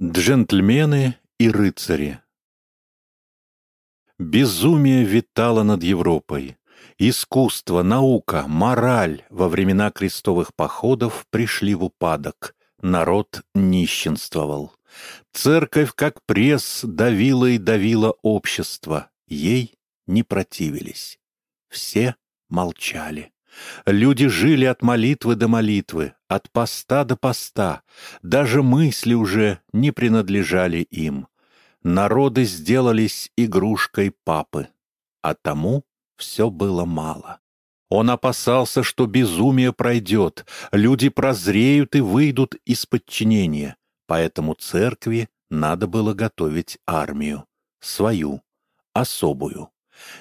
Джентльмены и рыцари Безумие витало над Европой. Искусство, наука, мораль во времена крестовых походов пришли в упадок. Народ нищенствовал. Церковь, как пресс, давила и давила общество. Ей не противились. Все молчали. Люди жили от молитвы до молитвы, от поста до поста. Даже мысли уже не принадлежали им. Народы сделались игрушкой папы, а тому все было мало. Он опасался, что безумие пройдет, люди прозреют и выйдут из подчинения, поэтому церкви надо было готовить армию, свою, особую.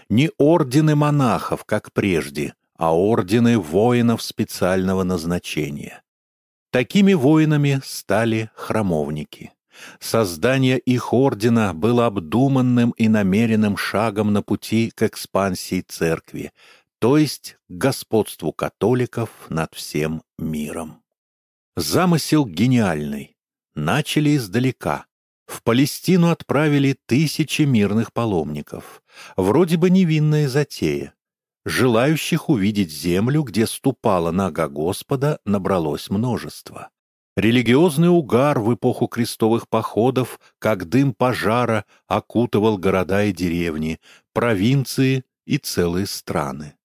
Не ордены монахов, как прежде, а ордены воинов специального назначения. Такими воинами стали храмовники. Создание их ордена было обдуманным и намеренным шагом на пути к экспансии церкви, то есть к господству католиков над всем миром. Замысел гениальный. Начали издалека. В Палестину отправили тысячи мирных паломников. Вроде бы невинная затея. Желающих увидеть землю, где ступала нога Господа, набралось множество. Религиозный угар в эпоху крестовых походов, как дым пожара, окутывал города и деревни, провинции и целые страны.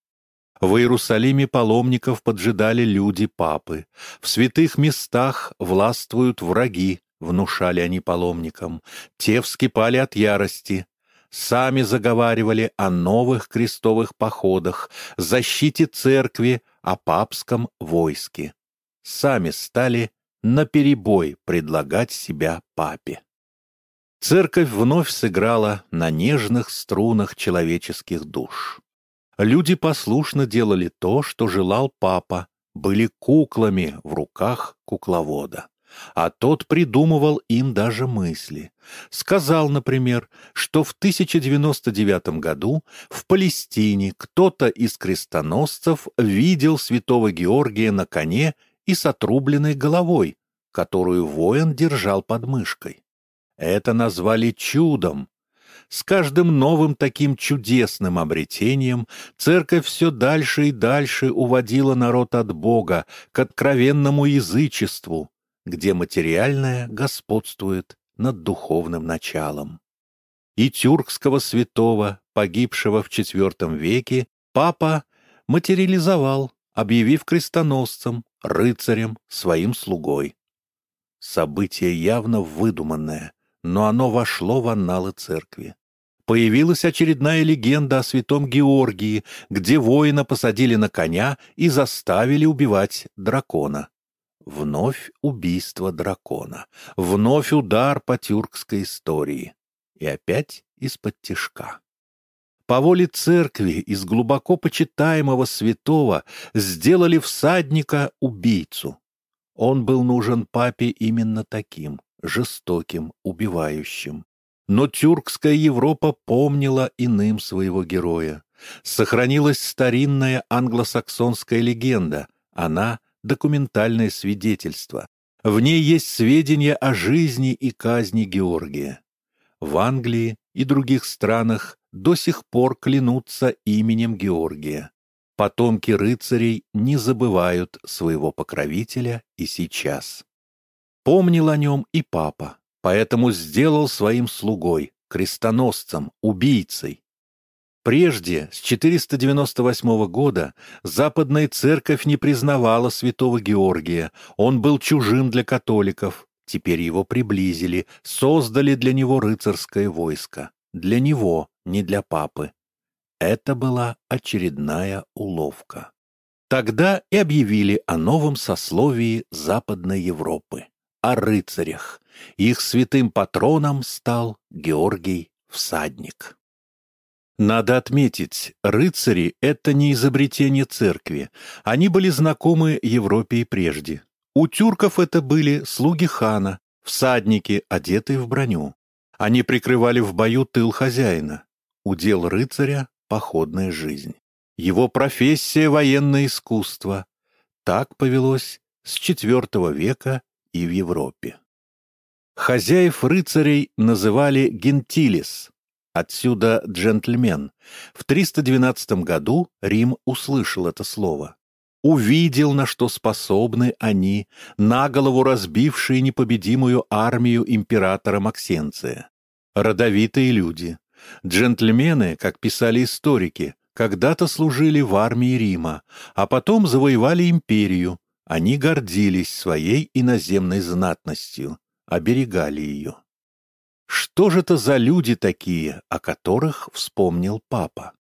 В Иерусалиме паломников поджидали люди папы. В святых местах властвуют враги, внушали они паломникам. Те вскипали от ярости, сами заговаривали о новых крестовых походах, защите церкви, о папском войске. Сами стали наперебой предлагать себя папе. Церковь вновь сыграла на нежных струнах человеческих душ. Люди послушно делали то, что желал папа, были куклами в руках кукловода а тот придумывал им даже мысли. Сказал, например, что в 1099 году в Палестине кто-то из крестоносцев видел святого Георгия на коне и с отрубленной головой, которую воин держал под мышкой. Это назвали чудом. С каждым новым таким чудесным обретением церковь все дальше и дальше уводила народ от Бога к откровенному язычеству, где материальное господствует над духовным началом. И тюркского святого, погибшего в IV веке, папа материализовал, объявив крестоносцем, рыцарем, своим слугой. Событие явно выдуманное, но оно вошло в анналы церкви. Появилась очередная легенда о святом Георгии, где воина посадили на коня и заставили убивать дракона. Вновь убийство дракона, вновь удар по тюркской истории. И опять из-под тишка. По воле церкви из глубоко почитаемого святого сделали всадника убийцу. Он был нужен папе именно таким, жестоким, убивающим. Но тюркская Европа помнила иным своего героя. Сохранилась старинная англосаксонская легенда. Она — документальное свидетельство. В ней есть сведения о жизни и казни Георгия. В Англии и других странах до сих пор клянутся именем Георгия. Потомки рыцарей не забывают своего покровителя и сейчас. Помнил о нем и папа, поэтому сделал своим слугой, крестоносцем, убийцей, Прежде, с 498 года, Западная Церковь не признавала святого Георгия, он был чужим для католиков. Теперь его приблизили, создали для него рыцарское войско. Для него, не для папы. Это была очередная уловка. Тогда и объявили о новом сословии Западной Европы, о рыцарях. Их святым патроном стал Георгий Всадник. Надо отметить, рыцари — это не изобретение церкви. Они были знакомы Европе и прежде. У тюрков это были слуги хана, всадники, одетые в броню. Они прикрывали в бою тыл хозяина. Удел рыцаря — походная жизнь. Его профессия — военное искусство. Так повелось с IV века и в Европе. Хозяев рыцарей называли гентилис, отсюда джентльмен. В 312 году Рим услышал это слово. Увидел, на что способны они, на голову разбившие непобедимую армию императора Максенция. Родовитые люди. Джентльмены, как писали историки, когда-то служили в армии Рима, а потом завоевали империю. Они гордились своей иноземной знатностью, оберегали ее. Что же это за люди такие, о которых вспомнил папа?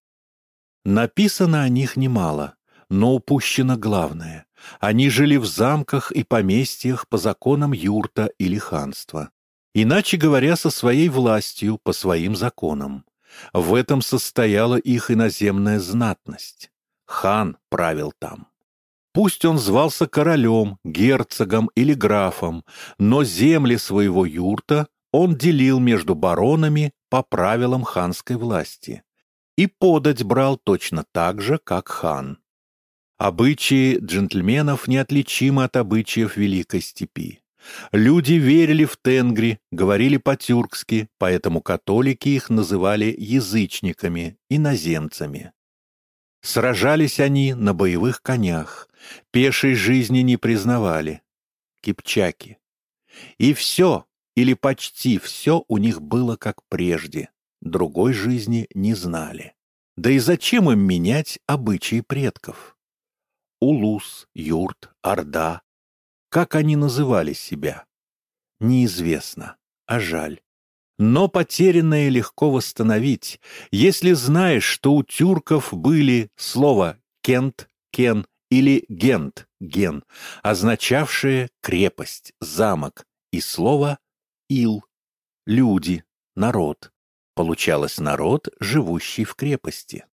Написано о них немало, но упущено главное. Они жили в замках и поместьях по законам юрта или ханства. Иначе говоря, со своей властью, по своим законам. В этом состояла их иноземная знатность. Хан правил там. Пусть он звался королем, герцогом или графом, но земли своего юрта он делил между баронами по правилам ханской власти и подать брал точно так же, как хан. Обычаи джентльменов неотличимы от обычаев Великой Степи. Люди верили в тенгри, говорили по-тюркски, поэтому католики их называли язычниками, иноземцами. Сражались они на боевых конях, пешей жизни не признавали. Кипчаки. И все, или почти все у них было как прежде, другой жизни не знали. Да и зачем им менять обычаи предков? Улус, юрт, орда, как они называли себя? Неизвестно, а жаль. Но потерянное легко восстановить, если знаешь, что у тюрков были слова «кент», «кен» или «гент», «ген», означавшие крепость, замок, и слово «ил», люди, народ. Получалось народ, живущий в крепости.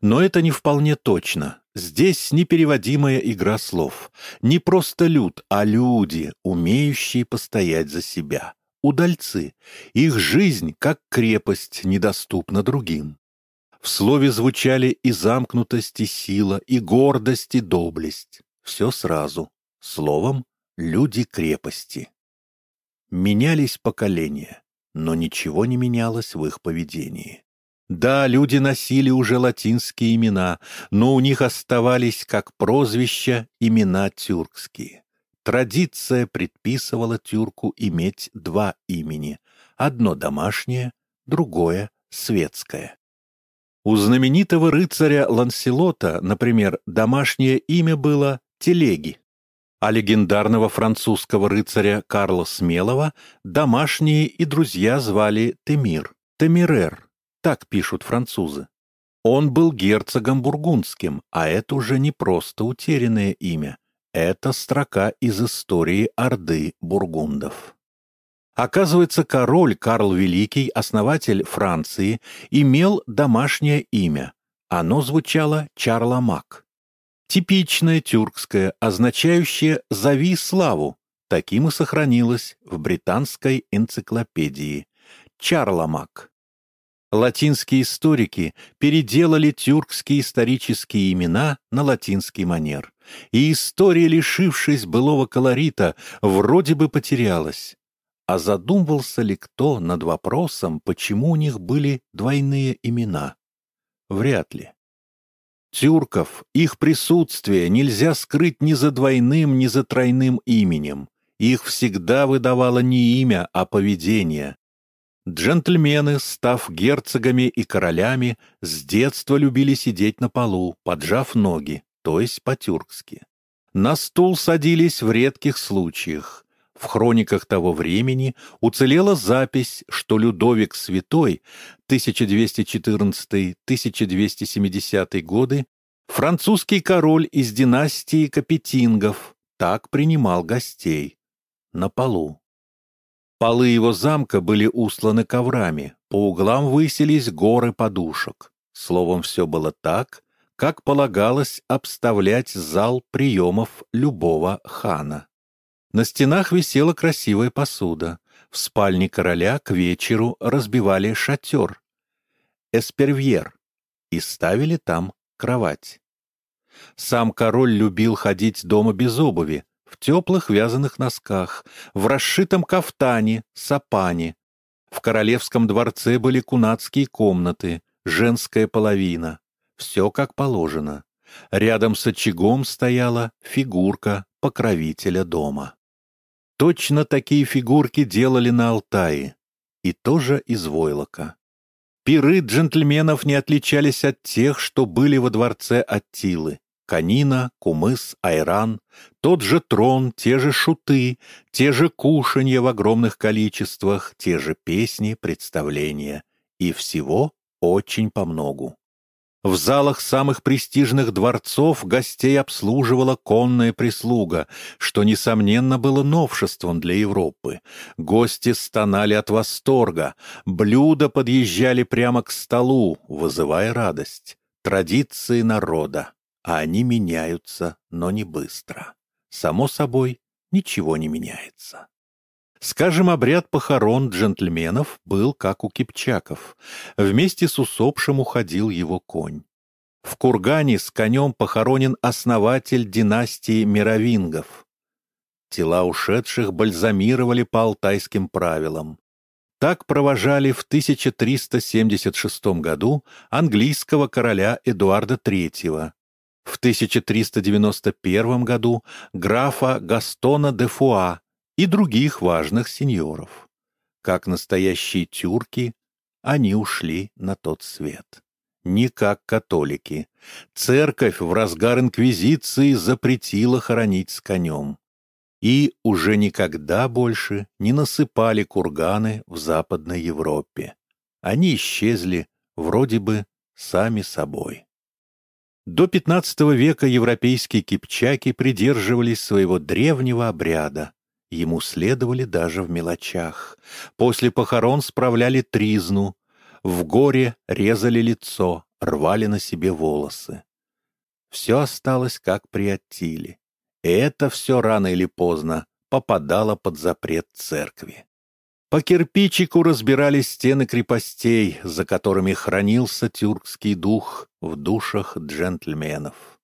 Но это не вполне точно. Здесь непереводимая игра слов. Не просто люд, а люди, умеющие постоять за себя. Удальцы. Их жизнь, как крепость, недоступна другим. В слове звучали и замкнутость, и сила, и гордость, и доблесть. Все сразу. Словом, люди крепости. Менялись поколения, но ничего не менялось в их поведении. Да, люди носили уже латинские имена, но у них оставались как прозвища имена тюркские. Традиция предписывала тюрку иметь два имени, одно домашнее, другое светское. У знаменитого рыцаря Ланселота, например, домашнее имя было Телеги, а легендарного французского рыцаря Карла Смелого домашние и друзья звали Темир, Темирер так пишут французы. Он был герцогом бургундским, а это уже не просто утерянное имя. Это строка из истории Орды бургундов. Оказывается, король Карл Великий, основатель Франции, имел домашнее имя. Оно звучало Чарламак. Типичное тюркское, означающее «зови славу». Таким и сохранилось в британской энциклопедии. Чарламак. Латинские историки переделали тюркские исторические имена на латинский манер, и история, лишившись былого колорита, вроде бы потерялась. А задумывался ли кто над вопросом, почему у них были двойные имена? Вряд ли. Тюрков, их присутствие нельзя скрыть ни за двойным, ни за тройным именем. Их всегда выдавало не имя, а поведение, Джентльмены, став герцогами и королями, с детства любили сидеть на полу, поджав ноги, то есть по-тюркски. На стул садились в редких случаях. В хрониках того времени уцелела запись, что Людовик Святой 1214-1270 годы, французский король из династии Капетингов, так принимал гостей. На полу. Полы его замка были устланы коврами, по углам высились горы подушек. Словом, все было так, как полагалось обставлять зал приемов любого хана. На стенах висела красивая посуда. В спальне короля к вечеру разбивали шатер, эспервьер, и ставили там кровать. Сам король любил ходить дома без обуви, в теплых вязаных носках, в расшитом кафтане, сапане. В королевском дворце были кунацкие комнаты, женская половина. Все как положено. Рядом с очагом стояла фигурка покровителя дома. Точно такие фигурки делали на Алтае, и тоже из войлока. Пиры джентльменов не отличались от тех, что были во дворце Аттилы. Канина, кумыс, айран, тот же трон, те же шуты, те же кушанья в огромных количествах, те же песни, представления. И всего очень помногу. В залах самых престижных дворцов гостей обслуживала конная прислуга, что, несомненно, было новшеством для Европы. Гости стонали от восторга, блюда подъезжали прямо к столу, вызывая радость. Традиции народа, а они меняются, но не быстро. Само собой, ничего не меняется. Скажем, обряд похорон джентльменов был как у кипчаков. Вместе с усопшим уходил его конь. В кургане с конем похоронен основатель династии мировингов. Тела ушедших бальзамировали по алтайским правилам. Так провожали в 1376 году английского короля Эдуарда III, в 1391 году графа Гастона де Фуа, и других важных сеньоров. Как настоящие тюрки, они ушли на тот свет. Не как католики. Церковь в разгар инквизиции запретила хоронить с конем. И уже никогда больше не насыпали курганы в Западной Европе. Они исчезли вроде бы сами собой. До XV века европейские кипчаки придерживались своего древнего обряда, Ему следовали даже в мелочах. После похорон справляли тризну, в горе резали лицо, рвали на себе волосы. Все осталось как при Аттиле. И это все рано или поздно попадало под запрет церкви. По кирпичику разбирали стены крепостей, за которыми хранился тюркский дух в душах джентльменов.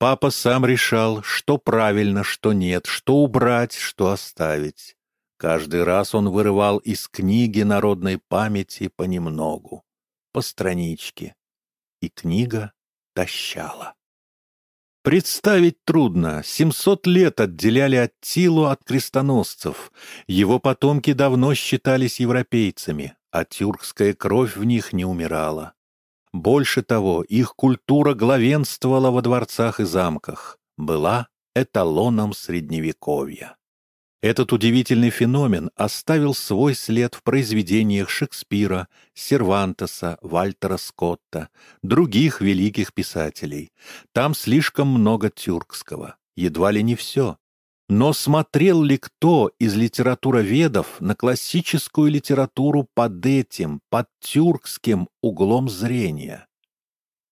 Папа сам решал, что правильно, что нет, что убрать, что оставить. Каждый раз он вырывал из книги народной памяти понемногу, по страничке, и книга тащала. Представить трудно. Семьсот лет отделяли Аттилу от крестоносцев. Его потомки давно считались европейцами, а тюркская кровь в них не умирала. Больше того, их культура главенствовала во дворцах и замках, была эталоном Средневековья. Этот удивительный феномен оставил свой след в произведениях Шекспира, Сервантеса, Вальтера Скотта, других великих писателей. Там слишком много тюркского, едва ли не все. Но смотрел ли кто из литературоведов на классическую литературу под этим, под тюркским углом зрения?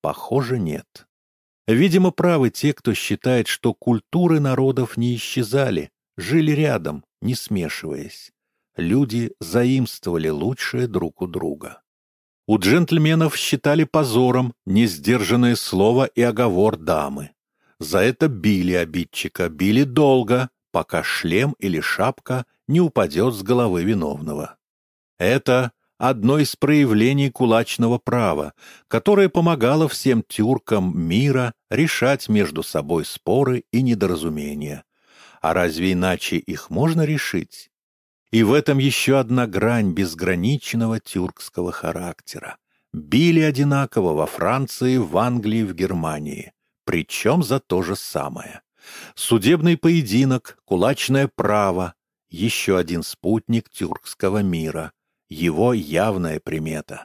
Похоже, нет. Видимо, правы те, кто считает, что культуры народов не исчезали, жили рядом, не смешиваясь. Люди заимствовали лучшее друг у друга. У джентльменов считали позором несдержанное слово и оговор дамы. За это били обидчика, били долго, пока шлем или шапка не упадет с головы виновного. Это одно из проявлений кулачного права, которое помогало всем тюркам мира решать между собой споры и недоразумения. А разве иначе их можно решить? И в этом еще одна грань безграничного тюркского характера. Били одинаково во Франции, в Англии, в Германии причем за то же самое. Судебный поединок, кулачное право, еще один спутник тюркского мира, его явная примета.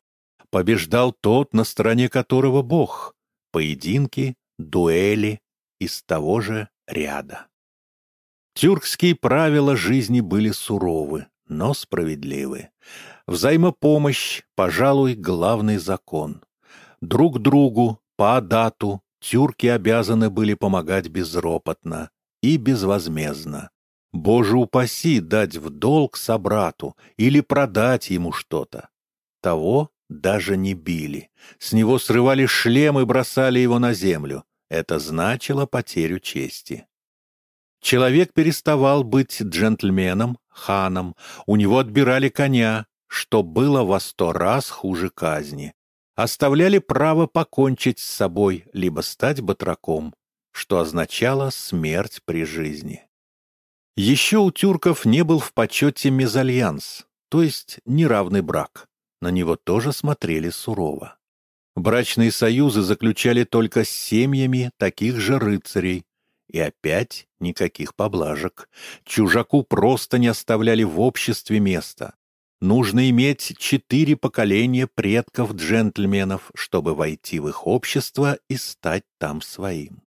Побеждал тот, на стороне которого Бог. Поединки, дуэли из того же ряда. Тюркские правила жизни были суровы, но справедливы. Взаимопомощь, пожалуй, главный закон. Друг другу, по дату, Тюрки обязаны были помогать безропотно и безвозмездно. Боже упаси дать в долг собрату или продать ему что-то. Того даже не били. С него срывали шлем и бросали его на землю. Это значило потерю чести. Человек переставал быть джентльменом, ханом, у него отбирали коня, что было во сто раз хуже казни. Оставляли право покончить с собой, либо стать батраком, что означало смерть при жизни. Еще у тюрков не был в почете мезальянс, то есть неравный брак. На него тоже смотрели сурово. Брачные союзы заключали только с семьями таких же рыцарей. И опять никаких поблажек. Чужаку просто не оставляли в обществе места. Нужно иметь четыре поколения предков-джентльменов, чтобы войти в их общество и стать там своим.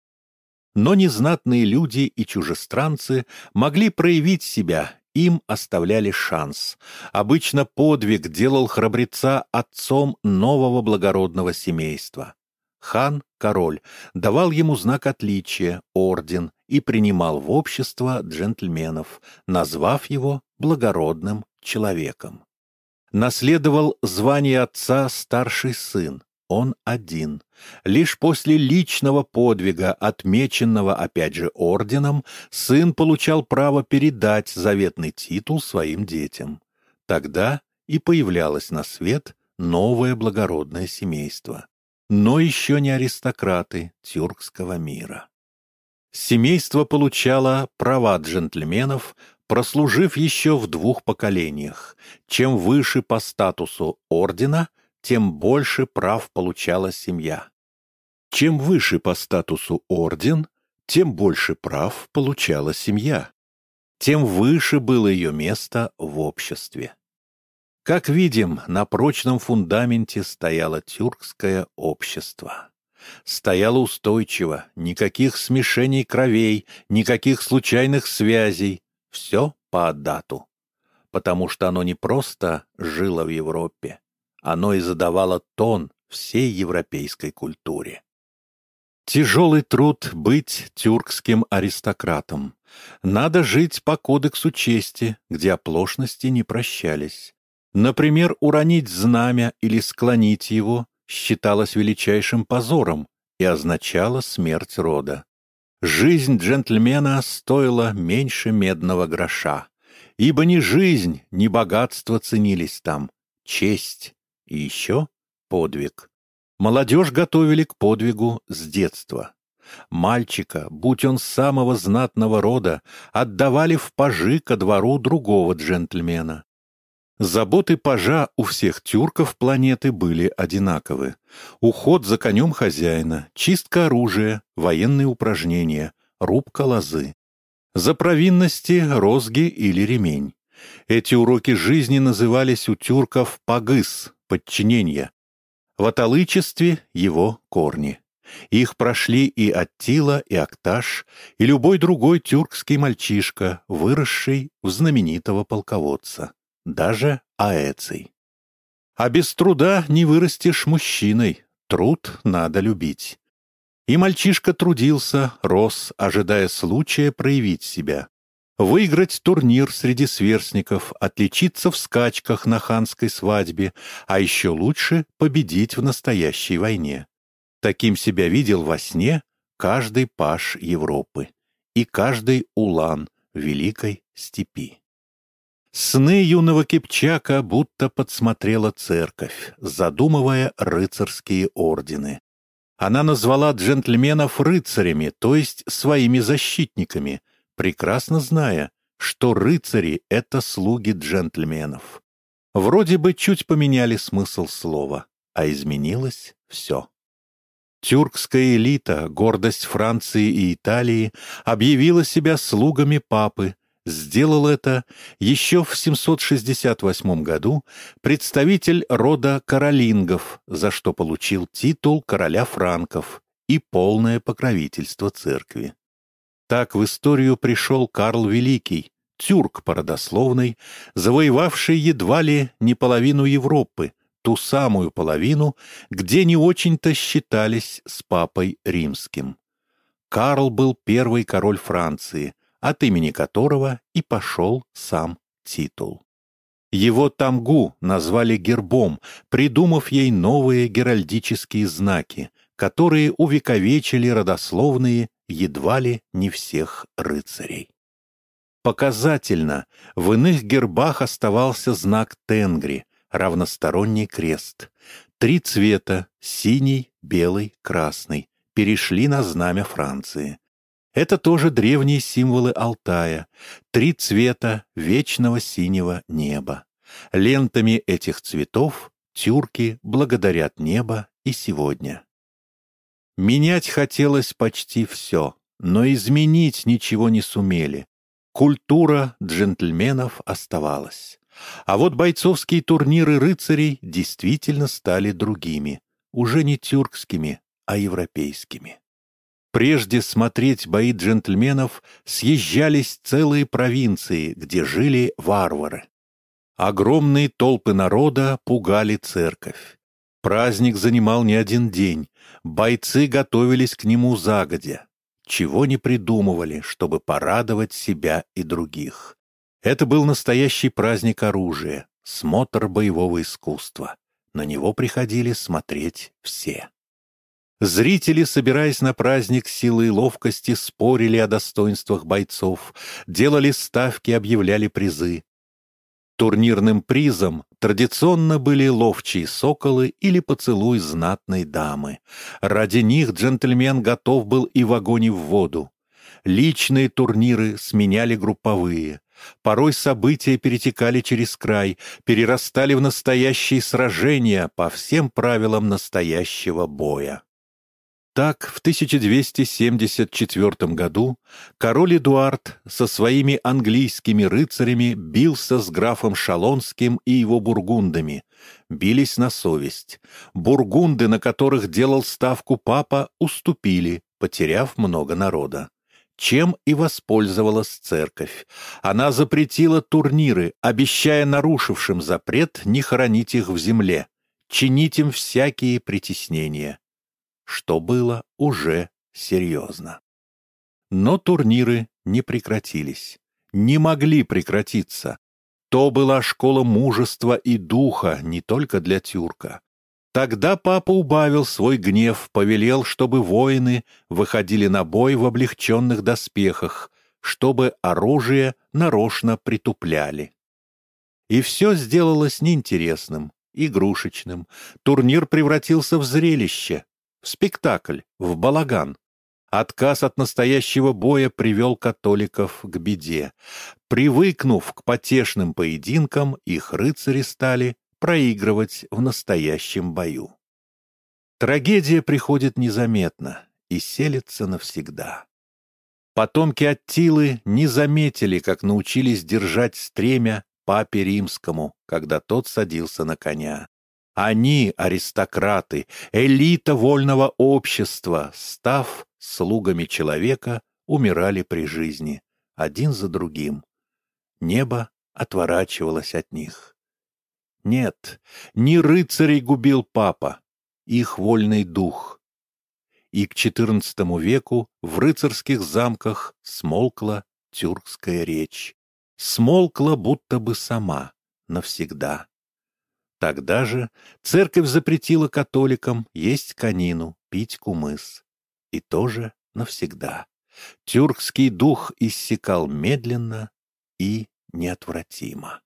Но незнатные люди и чужестранцы могли проявить себя, им оставляли шанс. Обычно подвиг делал храбреца отцом нового благородного семейства. Хан, король, давал ему знак отличия, орден, и принимал в общество джентльменов, назвав его благородным человеком. Наследовал звание отца старший сын, он один. Лишь после личного подвига, отмеченного опять же орденом, сын получал право передать заветный титул своим детям. Тогда и появлялось на свет новое благородное семейство. Но еще не аристократы тюркского мира. Семейство получало права джентльменов, прослужив еще в двух поколениях. Чем выше по статусу ордена – тем больше прав получала семья. Чем выше по статусу орден, тем больше прав получала семья. Тем выше было ее место в обществе. Как видим, на прочном фундаменте стояло тюркское общество. Стояло устойчиво, никаких смешений кровей, никаких случайных связей, все по дату. Потому что оно не просто жило в Европе, оно и задавало тон всей европейской культуре. Тяжелый труд быть тюркским аристократом. Надо жить по кодексу чести, где оплошности не прощались. Например, уронить знамя или склонить его считалось величайшим позором и означало смерть рода. Жизнь джентльмена стоила меньше медного гроша, ибо ни жизнь, ни богатство ценились там, честь и еще подвиг. Молодежь готовили к подвигу с детства. Мальчика, будь он самого знатного рода, отдавали в пажи ко двору другого джентльмена. Заботы пажа у всех тюрков планеты были одинаковы. Уход за конем хозяина, чистка оружия, военные упражнения, рубка лозы. За провинности — розги или ремень. Эти уроки жизни назывались у тюрков «пагыс», подчинения. В аталычестве его корни. Их прошли и Аттила, и Акташ, и любой другой тюркский мальчишка, выросший в знаменитого полководца, даже Аэций. А без труда не вырастешь мужчиной, труд надо любить. И мальчишка трудился, рос, ожидая случая проявить себя выиграть турнир среди сверстников, отличиться в скачках на ханской свадьбе, а еще лучше победить в настоящей войне. Таким себя видел во сне каждый паш Европы и каждый улан Великой степи. Сны юного Кипчака будто подсмотрела церковь, задумывая рыцарские ордены. Она назвала джентльменов рыцарями, то есть своими защитниками — прекрасно зная, что рыцари — это слуги джентльменов. Вроде бы чуть поменяли смысл слова, а изменилось все. Тюркская элита, гордость Франции и Италии, объявила себя слугами папы, сделал это еще в 768 году представитель рода Каролингов, за что получил титул короля франков и полное покровительство церкви. Так в историю пришел Карл Великий, тюрк породословный, завоевавший едва ли не половину Европы, ту самую половину, где не очень-то считались с папой римским. Карл был первый король Франции, от имени которого и пошел сам титул. Его тамгу назвали гербом, придумав ей новые геральдические знаки, которые увековечили родословные едва ли не всех рыцарей. Показательно, в иных гербах оставался знак Тенгри, равносторонний крест. Три цвета — синий, белый, красный — перешли на знамя Франции. Это тоже древние символы Алтая, три цвета вечного синего неба. Лентами этих цветов тюрки благодарят небо и сегодня. Менять хотелось почти все, но изменить ничего не сумели. Культура джентльменов оставалась. А вот бойцовские турниры рыцарей действительно стали другими, уже не тюркскими, а европейскими. Прежде смотреть бои джентльменов съезжались целые провинции, где жили варвары. Огромные толпы народа пугали церковь. Праздник занимал не один день, бойцы готовились к нему загодя. Чего не придумывали, чтобы порадовать себя и других. Это был настоящий праздник оружия, смотр боевого искусства. На него приходили смотреть все. Зрители, собираясь на праздник силы и ловкости, спорили о достоинствах бойцов, делали ставки, объявляли призы. Турнирным призом традиционно были ловчие соколы или поцелуй знатной дамы. Ради них джентльмен готов был и в огонь и в воду. Личные турниры сменяли групповые. Порой события перетекали через край, перерастали в настоящие сражения по всем правилам настоящего боя. Так, в 1274 году король Эдуард со своими английскими рыцарями бился с графом Шалонским и его бургундами. Бились на совесть. Бургунды, на которых делал ставку папа, уступили, потеряв много народа чем и воспользовалась церковь. Она запретила турниры, обещая нарушившим запрет не хоронить их в земле, чинить им всякие притеснения. Что было уже серьезно. Но турниры не прекратились, не могли прекратиться. То была школа мужества и духа не только для тюрка. Тогда папа убавил свой гнев, повелел, чтобы воины выходили на бой в облегченных доспехах, чтобы оружие нарочно притупляли. И все сделалось неинтересным, игрушечным. Турнир превратился в зрелище, в спектакль, в балаган. Отказ от настоящего боя привел католиков к беде. Привыкнув к потешным поединкам, их рыцари стали проигрывать в настоящем бою. Трагедия приходит незаметно и селится навсегда. Потомки Аттилы не заметили, как научились держать стремя папе римскому, когда тот садился на коня. Они, аристократы, элита вольного общества, став слугами человека, умирали при жизни, один за другим. Небо отворачивалось от них. Нет, не рыцарей губил папа, их вольный дух. И к XIV веку в рыцарских замках смолкла тюркская речь. Смолкла будто бы сама, навсегда. Тогда же церковь запретила католикам есть конину, пить кумыс. И тоже навсегда. Тюркский дух иссякал медленно и неотвратимо.